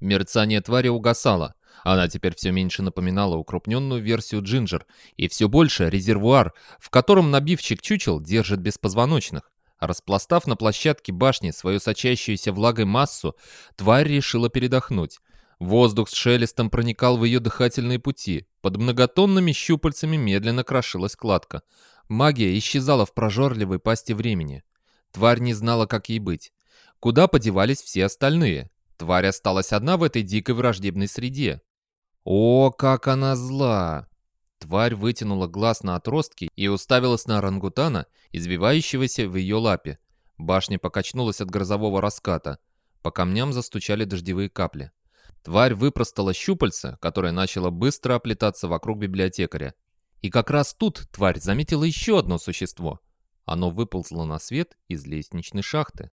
Мерцание твари угасало. Она теперь все меньше напоминала укрупненную версию Джинджер, и все больше резервуар, в котором набивчик чучел держит беспозвоночных. Распластав на площадке башни свою сочащуюся влагой массу, тварь решила передохнуть. Воздух с шелестом проникал в ее дыхательные пути. Под многотонными щупальцами медленно крошилась кладка. Магия исчезала в прожорливой пасти времени. Тварь не знала, как ей быть. Куда подевались все остальные? Тварь осталась одна в этой дикой враждебной среде. О, как она зла! Тварь вытянула глаз на отростки и уставилась на орангутана, извивающегося в ее лапе. Башня покачнулась от грозового раската. По камням застучали дождевые капли. Тварь выпростала щупальца, которое начало быстро оплетаться вокруг библиотекаря. И как раз тут тварь заметила еще одно существо. Оно выползло на свет из лестничной шахты.